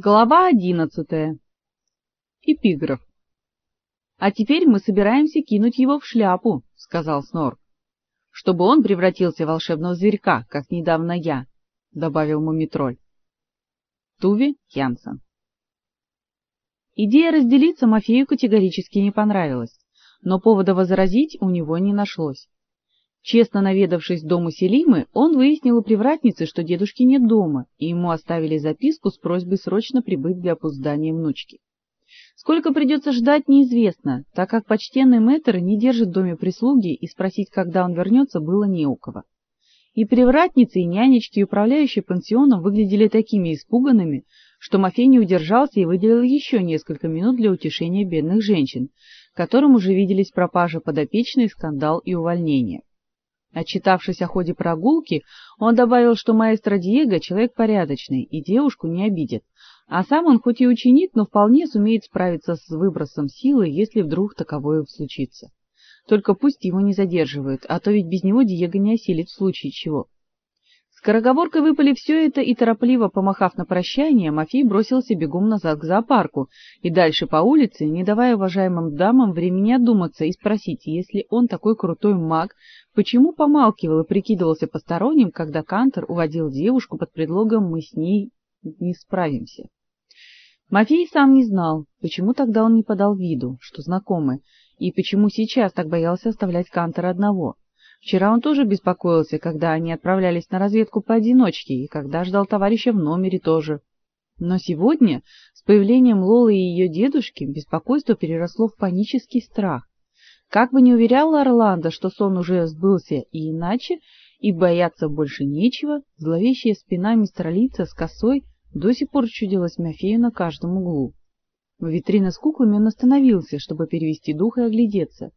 Глава одиннадцатая. Эпиграф. А теперь мы собираемся кинуть его в шляпу, сказал Снор, чтобы он превратился в волшебного зверька, как недавно я, добавил Мумитроль. Туви Янсен. Идея разделиться Мафею категорически не понравилась, но повода возразить у него не нашлось. Честно наведавшись в у Селимы, он выяснил у привратницы, что дедушки нет дома, и ему оставили записку с просьбой срочно прибыть для опоздания внучки. Сколько придется ждать, неизвестно, так как почтенный мэтр не держит в доме прислуги, и спросить, когда он вернется, было не у кого. И привратницы, и нянечки, и управляющие пансионом выглядели такими испуганными, что Мафей не удержался и выделил еще несколько минут для утешения бедных женщин, которым уже виделись пропажа подопечной, скандал и увольнение. Отчитавшись о ходе прогулки, он добавил, что маэстро Диего человек порядочный и девушку не обидит, а сам он хоть и ученик, но вполне сумеет справиться с выбросом силы, если вдруг таковое случится. Только пусть его не задерживают, а то ведь без него Диего не осилит в случае чего. Скороговоркой выпали все это, и торопливо помахав на прощание, Мафей бросился бегом назад к зоопарку и дальше по улице, не давая уважаемым дамам времени одуматься и спросить, если он такой крутой маг, почему помалкивал и прикидывался посторонним, когда Кантер уводил девушку под предлогом «мы с ней не справимся». Мафей сам не знал, почему тогда он не подал виду, что знакомы, и почему сейчас так боялся оставлять Кантера одного. Вчера он тоже беспокоился, когда они отправлялись на разведку поодиночке, и когда ждал товарища в номере тоже. Но сегодня, с появлением Лолы и ее дедушки, беспокойство переросло в панический страх. Как бы ни уверял Орландо, что сон уже сбылся и иначе, и бояться больше нечего, зловещая спина мистера Лица с косой до сих пор чудилась Мафею на каждом углу. В витрине с куклами он остановился, чтобы перевести дух и оглядеться.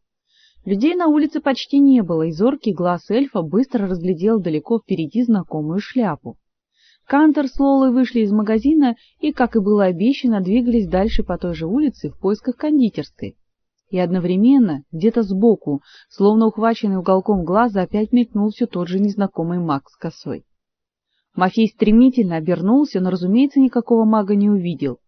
Людей на улице почти не было, и зоркий глаз эльфа быстро разглядел далеко впереди знакомую шляпу. Кантер с Лолой вышли из магазина и, как и было обещано, двигались дальше по той же улице в поисках кондитерской. И одновременно, где-то сбоку, словно ухваченный уголком глаза, опять мелькнул все тот же незнакомый маг с косой. Мафей стремительно обернулся, но, разумеется, никакого мага не увидел.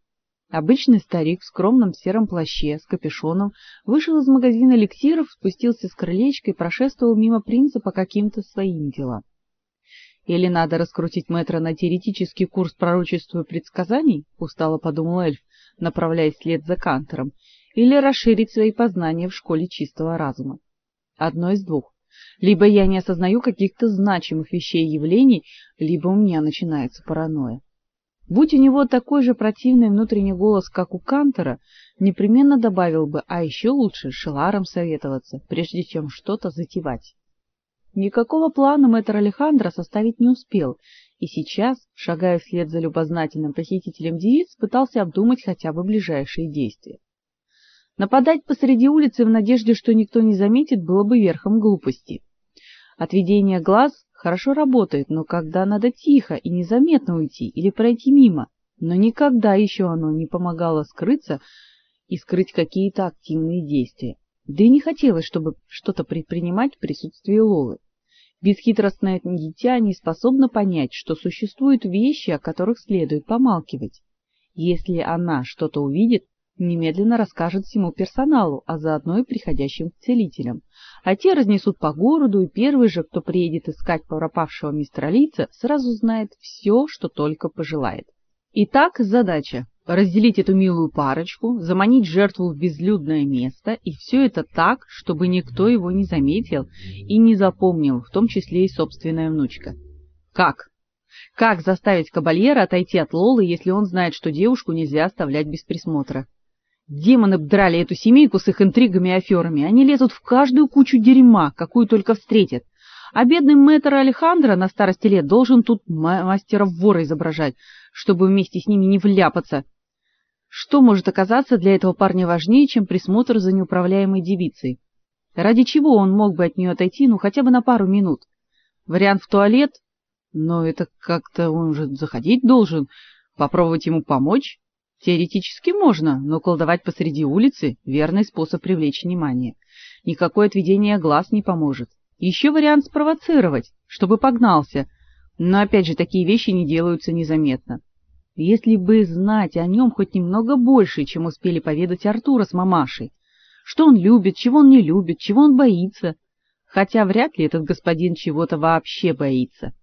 Обычный старик в скромном сером плаще с капюшоном вышел из магазина эликсиров, спустился с крылечка и прошествовал мимо принца по каким-то своим делам. Или надо раскрутить мэтра на теоретический курс пророчества и предсказаний, устало подумал эльф, направляясь вслед за Кантором, или расширить свои познания в школе чистого разума. Одно из двух. Либо я не осознаю каких-то значимых вещей и явлений, либо у меня начинается паранойя. Будь у него такой же противный внутренний голос, как у Кантера, непременно добавил бы, а еще лучше с Шеларом советоваться, прежде чем что-то затевать. Никакого плана мэтр Алехандро составить не успел, и сейчас, шагая вслед за любознательным посетителем девиц, пытался обдумать хотя бы ближайшие действия. Нападать посреди улицы в надежде, что никто не заметит, было бы верхом глупости. Отведение глаз хорошо работает, но когда надо тихо и незаметно уйти или пройти мимо, но никогда еще оно не помогало скрыться и скрыть какие-то активные действия. Да и не хотелось, чтобы что-то предпринимать в присутствии Лолы. Бесхитростное дитя не способно понять, что существуют вещи, о которых следует помалкивать. Если она что-то увидит, немедленно расскажет всему персоналу, а заодно и приходящим целителям. А те разнесут по городу, и первый же, кто приедет искать пропавшего мистера Лица, сразу знает все, что только пожелает. Итак, задача разделить эту милую парочку, заманить жертву в безлюдное место, и все это так, чтобы никто его не заметил и не запомнил, в том числе и собственная внучка. Как? Как заставить кабальера отойти от Лолы, если он знает, что девушку нельзя оставлять без присмотра? Демоны драли эту семейку с их интригами и аферами. Они лезут в каждую кучу дерьма, какую только встретят. А бедный мэтр Алехандро на старости лет должен тут мастера вора изображать, чтобы вместе с ними не вляпаться. Что может оказаться для этого парня важнее, чем присмотр за неуправляемой девицей? Ради чего он мог бы от нее отойти, ну, хотя бы на пару минут? Вариант в туалет? Но это как-то он же заходить должен. Попробовать ему помочь? Теоретически можно, но колдовать посреди улицы — верный способ привлечь внимание. Никакое отведение глаз не поможет. Еще вариант спровоцировать, чтобы погнался, но опять же такие вещи не делаются незаметно. Если бы знать о нем хоть немного больше, чем успели поведать Артура с мамашей, что он любит, чего он не любит, чего он боится, хотя вряд ли этот господин чего-то вообще боится.